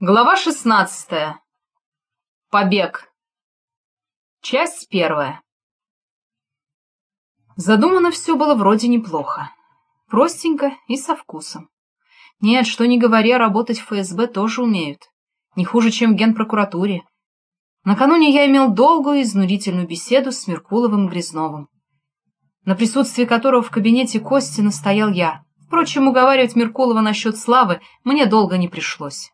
Глава шестнадцатая. Побег. Часть первая. Задумано все было вроде неплохо. Простенько и со вкусом. Нет, что не говоря, работать в ФСБ тоже умеют. Не хуже, чем в генпрокуратуре. Накануне я имел долгую и изнурительную беседу с Меркуловым Грязновым, на присутствии которого в кабинете Кости настоял я. Впрочем, уговаривать Меркулова насчет славы мне долго не пришлось.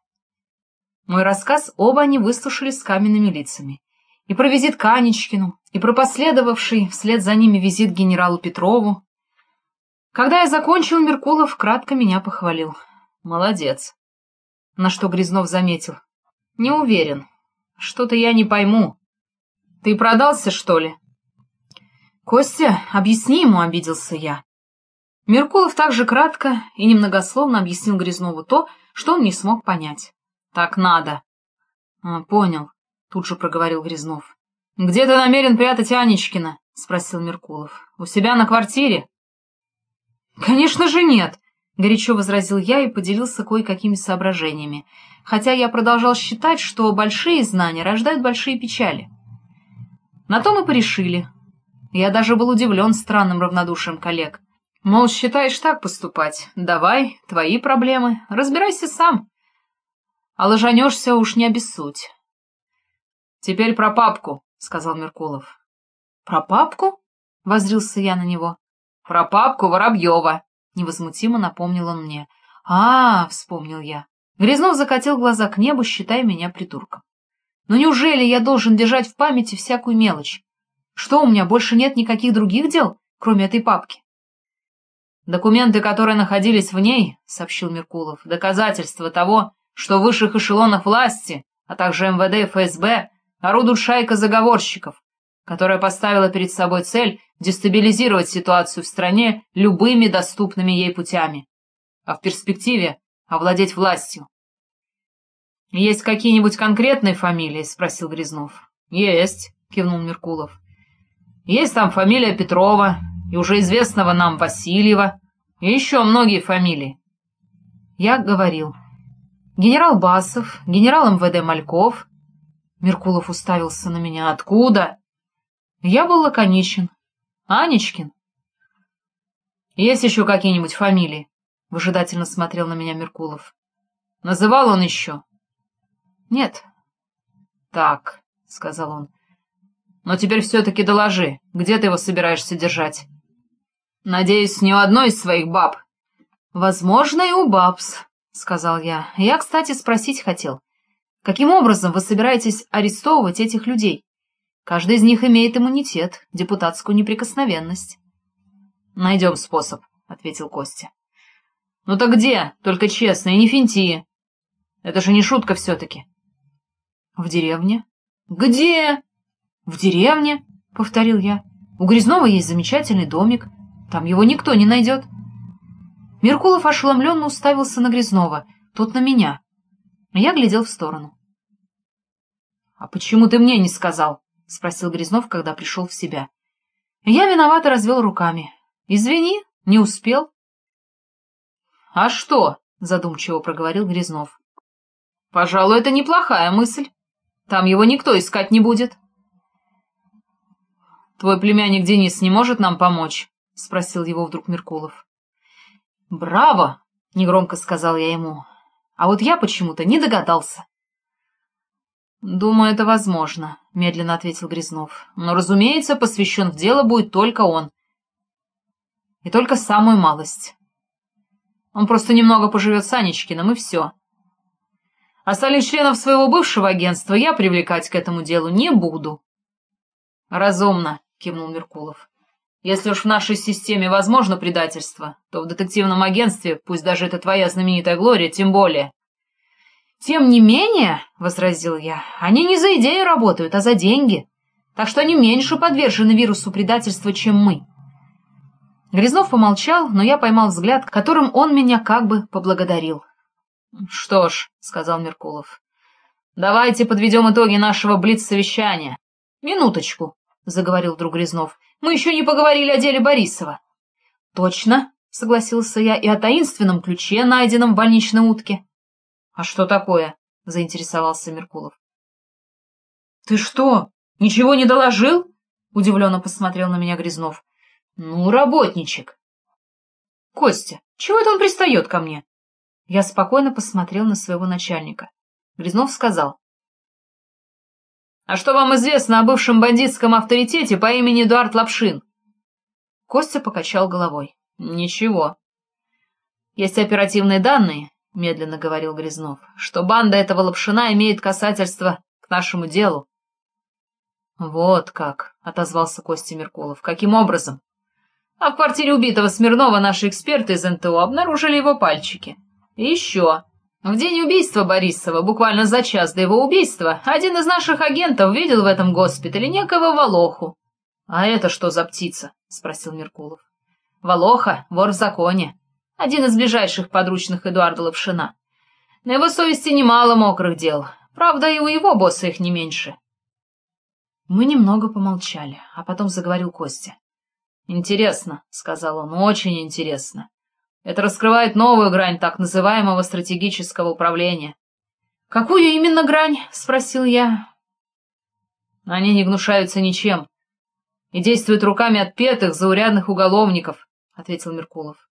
Мой рассказ оба они выслушали с каменными лицами. И про визит к Анечкину, и про последовавший вслед за ними визит генералу Петрову. Когда я закончил, Меркулов кратко меня похвалил. Молодец. На что Грязнов заметил. Не уверен. Что-то я не пойму. Ты продался, что ли? Костя, объясни ему, обиделся я. Меркулов также кратко и немногословно объяснил Грязнову то, что он не смог понять. Так надо. А, понял, тут же проговорил Грязнов. Где ты намерен прятать Анечкина? спросил Меркулов. У себя на квартире? Конечно же нет, горячо возразил я и поделился кое-какими соображениями, хотя я продолжал считать, что большие знания рождают большие печали. На то мы порешили. Я даже был удивлен странным равнодушием коллег. Мол, считаешь так поступать? Давай, твои проблемы, разбирайся сам а ложанешься уж не обессудь. — Теперь про папку, — сказал Меркулов. — Про папку? — возрился я на него. — Про папку Воробьева, — невозмутимо напомнил он мне. — А, — вспомнил я. Грязнов закатил глаза к небу, считая меня придурком. Но неужели я должен держать в памяти всякую мелочь? Что, у меня больше нет никаких других дел, кроме этой папки? Документы, которые находились в ней, — сообщил Меркулов, — доказательства того, что в высших эшелонах власти, а также МВД и ФСБ, орудует шайка заговорщиков, которая поставила перед собой цель дестабилизировать ситуацию в стране любыми доступными ей путями, а в перспективе овладеть властью. «Есть какие-нибудь конкретные фамилии?» — спросил Грязнов. «Есть», — кивнул Меркулов. «Есть там фамилия Петрова и уже известного нам Васильева, и еще многие фамилии». Я говорил, Генерал Басов, генерал МВД Мальков. Меркулов уставился на меня. Откуда? Я был лаконичен. Анечкин. Есть еще какие-нибудь фамилии? Выжидательно смотрел на меня Меркулов. Называл он еще? Нет. Так, сказал он. Но теперь все-таки доложи, где ты его собираешься держать? Надеюсь, не у одной из своих баб. Возможно, и у бабс, — сказал я. — Я, кстати, спросить хотел. Каким образом вы собираетесь арестовывать этих людей? Каждый из них имеет иммунитет, депутатскую неприкосновенность. — Найдем способ, — ответил Костя. — Ну так где? Только честно, и не финти. Это же не шутка все-таки. — В деревне. — Где? — В деревне, — повторил я. — У Грязнова есть замечательный домик. Там его никто не найдет. — Меркулов ошеломленно уставился на Грязнова, тот на меня. Я глядел в сторону. — А почему ты мне не сказал? — спросил Грязнов, когда пришел в себя. Я виновато развел руками. — Извини, не успел. — А что? — задумчиво проговорил Грязнов. — Пожалуй, это неплохая мысль. Там его никто искать не будет. — Твой племянник Денис не может нам помочь? — спросил его вдруг Меркулов. «Браво!» — негромко сказал я ему. А вот я почему-то не догадался. «Думаю, это возможно», — медленно ответил Грязнов. «Но, разумеется, посвящен в дело будет только он. И только самую малость. Он просто немного поживет с Анечкиным, и все. Остальных членов своего бывшего агентства я привлекать к этому делу не буду». «Разумно», — кивнул Меркулов. Если уж в нашей системе возможно предательство, то в детективном агентстве, пусть даже это твоя знаменитая Глория, тем более. Тем не менее, — возразил я, — они не за идею работают, а за деньги. Так что они меньше подвержены вирусу предательства, чем мы. Грязнов помолчал, но я поймал взгляд, которым он меня как бы поблагодарил. — Что ж, — сказал Меркулов, — давайте подведем итоги нашего блиц-совещания. — Минуточку, — заговорил вдруг Грязнов. Мы еще не поговорили о деле Борисова. — Точно, — согласился я, — и о таинственном ключе, найденном в больничной утке. — А что такое? — заинтересовался Меркулов. — Ты что, ничего не доложил? — удивленно посмотрел на меня Грязнов. — Ну, работничек. — Костя, чего это он пристает ко мне? Я спокойно посмотрел на своего начальника. Грязнов сказал. — А что вам известно о бывшем бандитском авторитете по имени Эдуард Лапшин? Костя покачал головой. — Ничего. Есть оперативные данные, — медленно говорил Грязнов, — что банда этого Лапшина имеет касательство к нашему делу. — Вот как, — отозвался Костя Меркулов. — Каким образом? А в квартире убитого Смирнова наши эксперты из НТО обнаружили его пальчики. И еще. В день убийства Борисова, буквально за час до его убийства, один из наших агентов видел в этом госпитале некого Волоху. — А это что за птица? — спросил Меркулов. — Волоха, вор в законе один из ближайших подручных Эдуарда Лапшина. На его совести немало мокрых дел. Правда, и у его босса их не меньше. Мы немного помолчали, а потом заговорил Костя. «Интересно», — сказал он, — «очень интересно. Это раскрывает новую грань так называемого стратегического управления». «Какую именно грань?» — спросил я. «Они не гнушаются ничем и действуют руками отпетых, заурядных уголовников», — ответил Меркулов.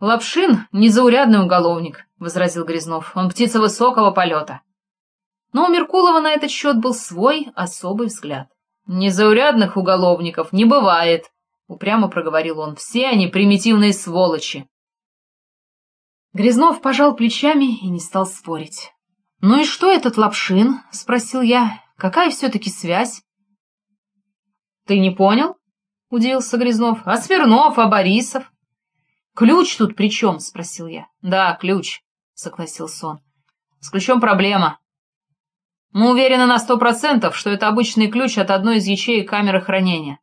«Лапшин — незаурядный уголовник», — возразил Грязнов. «Он птица высокого полета». Но у Меркулова на этот счет был свой особый взгляд. «Незаурядных уголовников не бывает», — упрямо проговорил он. «Все они примитивные сволочи». Грязнов пожал плечами и не стал спорить. «Ну и что этот Лапшин?» — спросил я. «Какая все-таки связь?» «Ты не понял?» — удивился Грязнов. «А Смирнов, а Борисов?» «Ключ тут при чем?» — спросил я. «Да, ключ», — согласился он. «С ключом проблема. Мы уверены на сто процентов, что это обычный ключ от одной из ячеек камеры хранения.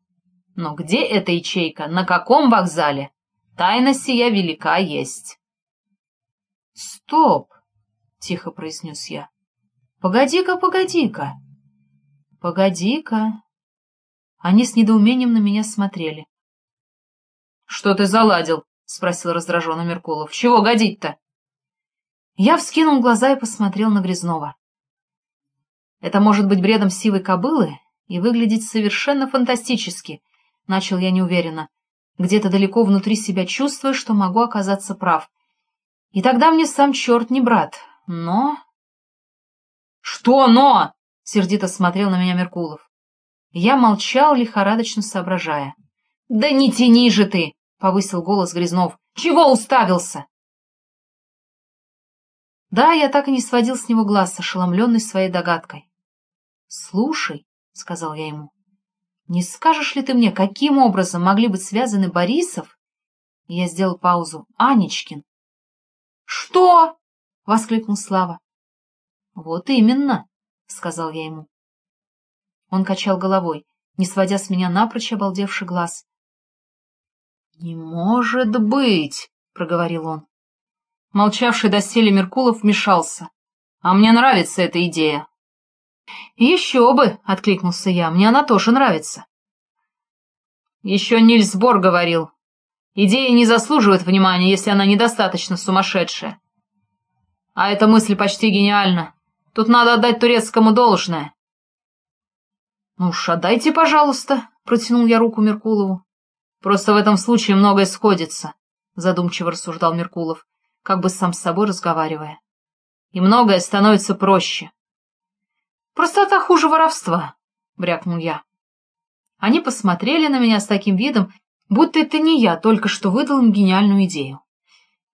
Но где эта ячейка, на каком вокзале? Тайна сия велика есть». «Стоп!» — тихо произнес я. «Погоди-ка, погоди-ка!» «Погоди-ка!» Они с недоумением на меня смотрели. «Что ты заладил?» — спросил раздраженно Меркулов. — Чего годить-то? Я вскинул глаза и посмотрел на Грязнова. Это может быть бредом сивой кобылы и выглядеть совершенно фантастически, — начал я неуверенно, где-то далеко внутри себя чувствуя, что могу оказаться прав. И тогда мне сам черт не брат, но... — Что но? — сердито смотрел на меня Меркулов. Я молчал, лихорадочно соображая. — Да не тяни же ты! повысил голос Грязнов. «Чего уставился?» Да, я так и не сводил с него глаз, ошеломленный своей догадкой. «Слушай», — сказал я ему, — «не скажешь ли ты мне, каким образом могли быть связаны Борисов?» Я сделал паузу. «Анечкин». «Что?» — воскликнул Слава. «Вот именно», — сказал я ему. Он качал головой, не сводя с меня напрочь обалдевший глаз. «Не может быть!» — проговорил он. Молчавший доселе Меркулов вмешался. «А мне нравится эта идея». «Еще бы!» — откликнулся я. «Мне она тоже нравится». Еще Нильс Бор говорил. Идея не заслуживает внимания, если она недостаточно сумасшедшая. А эта мысль почти гениальна. Тут надо отдать турецкому должное. «Ну уж отдайте, пожалуйста», — протянул я руку Меркулову. Просто в этом случае многое сходится, — задумчиво рассуждал Меркулов, как бы сам с собой разговаривая. И многое становится проще. Простота хуже воровства, — брякнул я. Они посмотрели на меня с таким видом, будто это не я только что выдал им гениальную идею.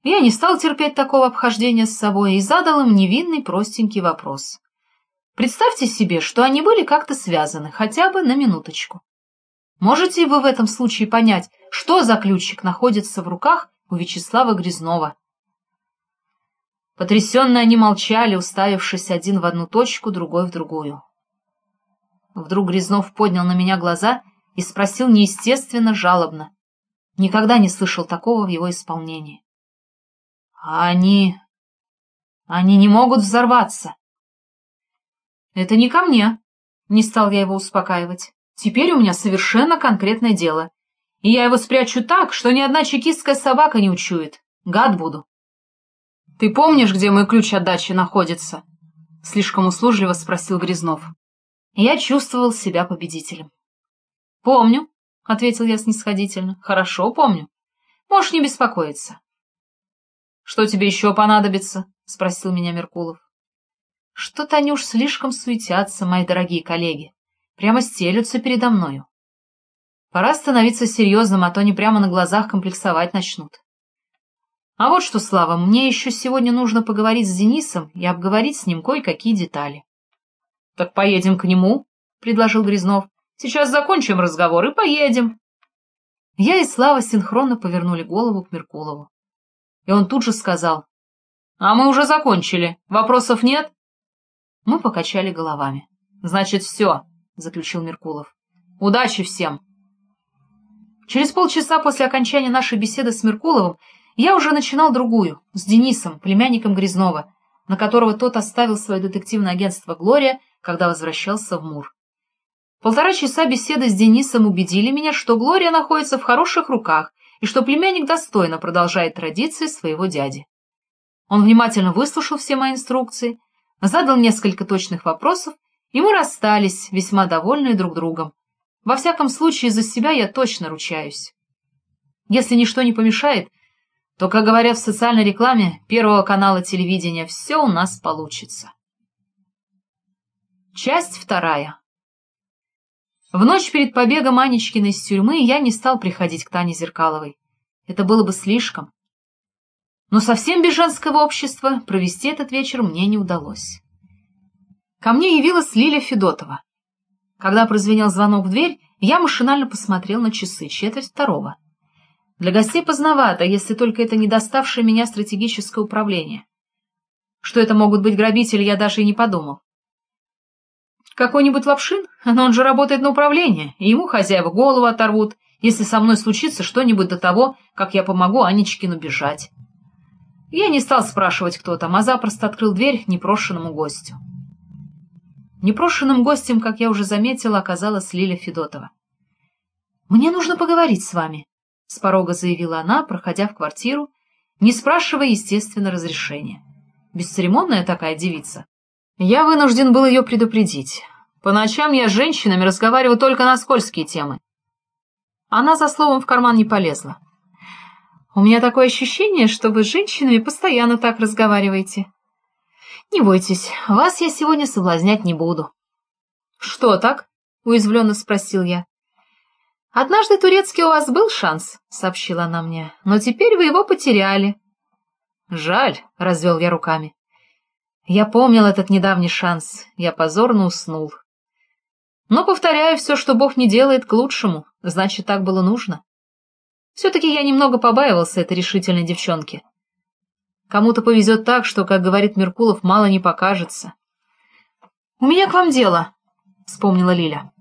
Я не стал терпеть такого обхождения с собой и задал им невинный простенький вопрос. Представьте себе, что они были как-то связаны, хотя бы на минуточку. Можете вы в этом случае понять, что за ключик находится в руках у Вячеслава Грязнова? Потрясенно они молчали, уставившись один в одну точку, другой в другую. Вдруг Грязнов поднял на меня глаза и спросил неестественно жалобно. Никогда не слышал такого в его исполнении. — А они... они не могут взорваться. — Это не ко мне, — не стал я его успокаивать. Теперь у меня совершенно конкретное дело, и я его спрячу так, что ни одна чекистская собака не учует. Гад буду. «Ты помнишь, где мой ключ от дачи находится?» — слишком услужливо спросил Грязнов. Я чувствовал себя победителем. «Помню», — ответил я снисходительно. «Хорошо, помню. Можешь не беспокоиться». «Что тебе еще понадобится?» — спросил меня Меркулов. «Что-то они уж слишком суетятся, мои дорогие коллеги. Прямо стелются передо мною. Пора становиться серьезным, а то они прямо на глазах комплексовать начнут. А вот что, Слава, мне еще сегодня нужно поговорить с Денисом и обговорить с ним кое-какие детали. — Так поедем к нему, — предложил Грязнов. — Сейчас закончим разговор и поедем. Я и Слава синхронно повернули голову к Меркулову. И он тут же сказал. — А мы уже закончили. Вопросов нет? Мы покачали головами. — Значит, все, — заключил Меркулов. — Удачи всем! Через полчаса после окончания нашей беседы с Меркуловым я уже начинал другую, с Денисом, племянником Грязнова, на которого тот оставил свое детективное агентство «Глория», когда возвращался в Мур. Полтора часа беседы с Денисом убедили меня, что Глория находится в хороших руках и что племянник достойно продолжает традиции своего дяди. Он внимательно выслушал все мои инструкции, задал несколько точных вопросов, и мы расстались, весьма довольные друг другом. Во всяком случае, за себя я точно ручаюсь. Если ничто не помешает, то, как говорят в социальной рекламе Первого канала телевидения, все у нас получится. Часть вторая. В ночь перед побегом Анечкиной из тюрьмы я не стал приходить к Тане Зеркаловой. Это было бы слишком. Но совсем без женского общества провести этот вечер мне не удалось. Ко мне явилась Лиля Федотова. Когда прозвенел звонок в дверь, я машинально посмотрел на часы, четверть второго. Для гостей поздновато, если только это не доставшее меня стратегическое управление. Что это могут быть грабители, я даже и не подумал. Какой-нибудь лапшин? Но он же работает на управление, и ему хозяева голову оторвут, если со мной случится что-нибудь до того, как я помогу Анечкину бежать. Я не стал спрашивать, кто там, а запросто открыл дверь непрошенному гостю. Непрошенным гостем, как я уже заметила, оказалась Лиля Федотова. «Мне нужно поговорить с вами», — с порога заявила она, проходя в квартиру, не спрашивая, естественно, разрешения. Бесцеремонная такая девица. Я вынужден был ее предупредить. По ночам я с женщинами разговариваю только на скользкие темы. Она за словом в карман не полезла. «У меня такое ощущение, что вы с женщинами постоянно так разговариваете». «Не бойтесь, вас я сегодня соблазнять не буду». «Что так?» — уязвленно спросил я. «Однажды турецкий у вас был шанс», — сообщила она мне, — «но теперь вы его потеряли». «Жаль», — развел я руками. Я помнил этот недавний шанс, я позорно уснул. Но, повторяю, все, что Бог не делает, к лучшему, значит, так было нужно. Все-таки я немного побаивался этой решительной девчонки. Кому-то повезет так, что, как говорит Меркулов, мало не покажется. — У меня к вам дело, — вспомнила Лиля.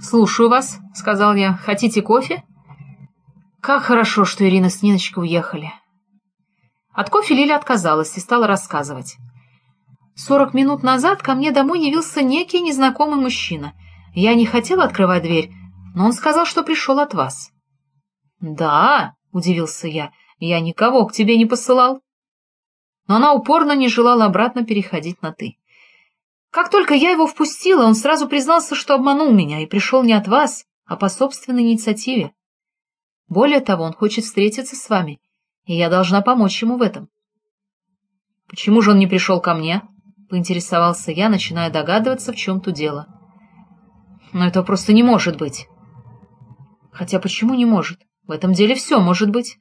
«Слушаю вас», — сказал я. «Хотите кофе?» Как хорошо, что Ирина с Ниночкой уехали. От кофе Лиля отказалась и стала рассказывать. Сорок минут назад ко мне домой явился некий незнакомый мужчина. Я не хотела открывать дверь, но он сказал, что пришел от вас. «Да», — удивился я, — «я никого к тебе не посылал». Но она упорно не желала обратно переходить на «ты». Как только я его впустила, он сразу признался, что обманул меня и пришел не от вас, а по собственной инициативе. Более того, он хочет встретиться с вами, и я должна помочь ему в этом. — Почему же он не пришел ко мне? — поинтересовался я, начиная догадываться, в чем тут дело. — Но этого просто не может быть. Хотя почему не может? В этом деле все может быть.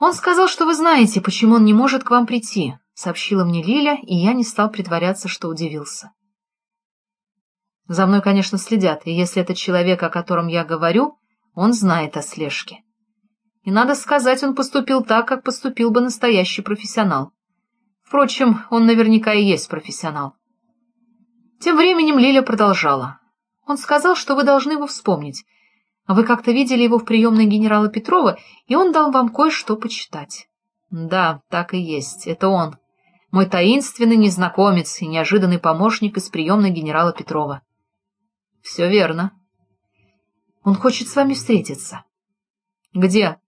Он сказал, что вы знаете, почему он не может к вам прийти, сообщила мне Лиля, и я не стал притворяться, что удивился. За мной, конечно, следят, и если этот человек, о котором я говорю, он знает о слежке. И, надо сказать, он поступил так, как поступил бы настоящий профессионал. Впрочем, он наверняка и есть профессионал. Тем временем Лиля продолжала. Он сказал, что вы должны его вспомнить. Вы как-то видели его в приемной генерала Петрова, и он дал вам кое-что почитать. Да, так и есть, это он мой таинственный незнакомец и неожиданный помощник из приемной генерала Петрова. — Все верно. — Он хочет с вами встретиться. — Где?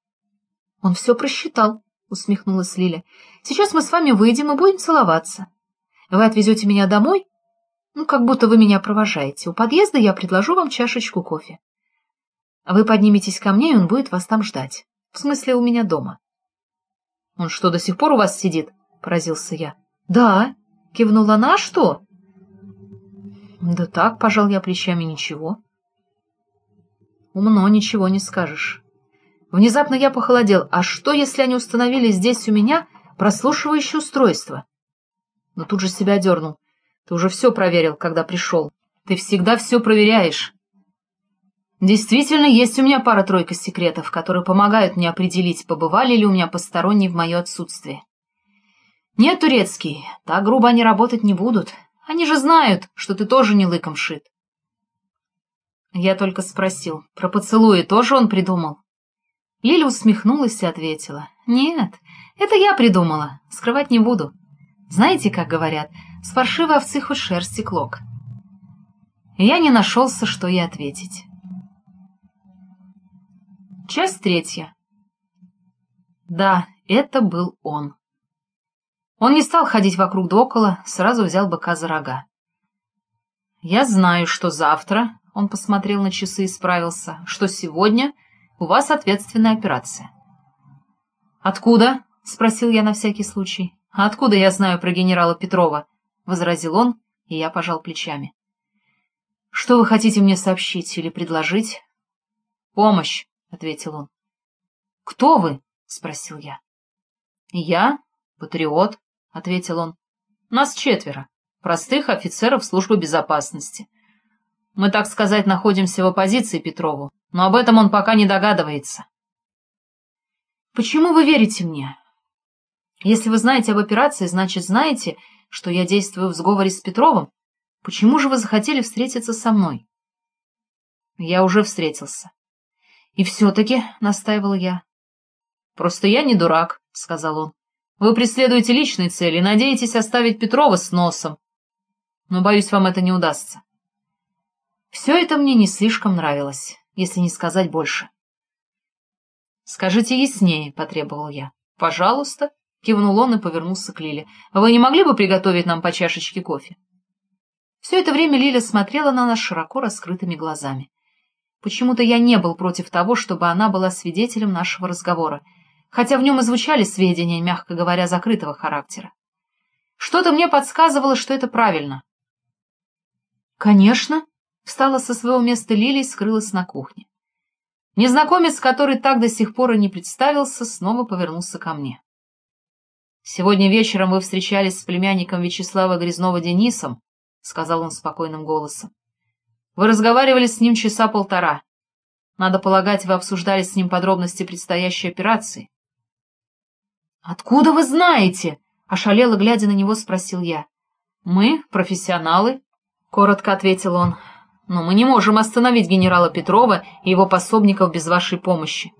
— Он все просчитал, — усмехнулась Лиля. Сейчас мы с вами выйдем и будем целоваться. Вы отвезете меня домой? Ну, как будто вы меня провожаете. У подъезда я предложу вам чашечку кофе. Вы подниметесь ко мне, и он будет вас там ждать. В смысле, у меня дома. Он что, до сих пор у вас сидит? Поразился я. Да, кивнула она, что? Да так, пожал я плечами, ничего. Умно, ничего не скажешь. Внезапно я похолодел. А что, если они установили здесь у меня прослушивающее устройство? Но тут же себя дернул. Ты уже все проверил, когда пришел. Ты всегда все проверяешь. Действительно, есть у меня пара-тройка секретов, которые помогают мне определить, побывали ли у меня посторонние в мое отсутствие. Нет, турецкий, так грубо они работать не будут. Они же знают, что ты тоже не лыком шит. Я только спросил, про поцелуи тоже он придумал? Лиля усмехнулась и ответила. Нет, это я придумала, скрывать не буду. Знаете, как говорят, с фаршивой овцы хоть шерсти клок. Я не нашелся, что ей ответить. Часть третья. Да, это был он. Он не стал ходить вокруг да около, сразу взял быка за рога. «Я знаю, что завтра», — он посмотрел на часы и справился, — «что сегодня у вас ответственная операция». «Откуда?» — спросил я на всякий случай. «А откуда я знаю про генерала Петрова?» — возразил он, и я пожал плечами. «Что вы хотите мне сообщить или предложить?» «Помощь», — ответил он. «Кто вы?» — спросил я. «Я — патриот», — ответил он. «Нас четверо, простых офицеров службы безопасности. Мы, так сказать, находимся в оппозиции Петрову, но об этом он пока не догадывается». «Почему вы верите мне?» Если вы знаете об операции, значит, знаете, что я действую в сговоре с Петровым. Почему же вы захотели встретиться со мной? Я уже встретился. И все-таки, — настаивал я. Просто я не дурак, — сказал он. Вы преследуете личные цели и надеетесь оставить Петрова с носом. Но, боюсь, вам это не удастся. Все это мне не слишком нравилось, если не сказать больше. «Скажите яснее», — потребовал я. «Пожалуйста», Кивнул он и повернулся к Лиле. «Вы не могли бы приготовить нам по чашечке кофе?» Все это время Лиля смотрела на нас широко раскрытыми глазами. Почему-то я не был против того, чтобы она была свидетелем нашего разговора, хотя в нем и звучали сведения, мягко говоря, закрытого характера. Что-то мне подсказывало, что это правильно. «Конечно», — встала со своего места Лилия и скрылась на кухне. Незнакомец, который так до сих пор и не представился, снова повернулся ко мне. «Сегодня вечером вы встречались с племянником Вячеслава Грязнова Денисом», — сказал он спокойным голосом. «Вы разговаривали с ним часа полтора. Надо полагать, вы обсуждали с ним подробности предстоящей операции». «Откуда вы знаете?» — ошалело, глядя на него, спросил я. «Мы — профессионалы», — коротко ответил он. «Но мы не можем остановить генерала Петрова и его пособников без вашей помощи.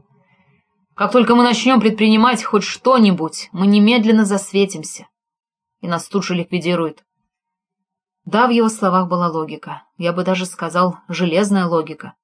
Как только мы начнем предпринимать хоть что-нибудь, мы немедленно засветимся, и нас тут же ликвидируют. Да, в его словах была логика, я бы даже сказал, железная логика.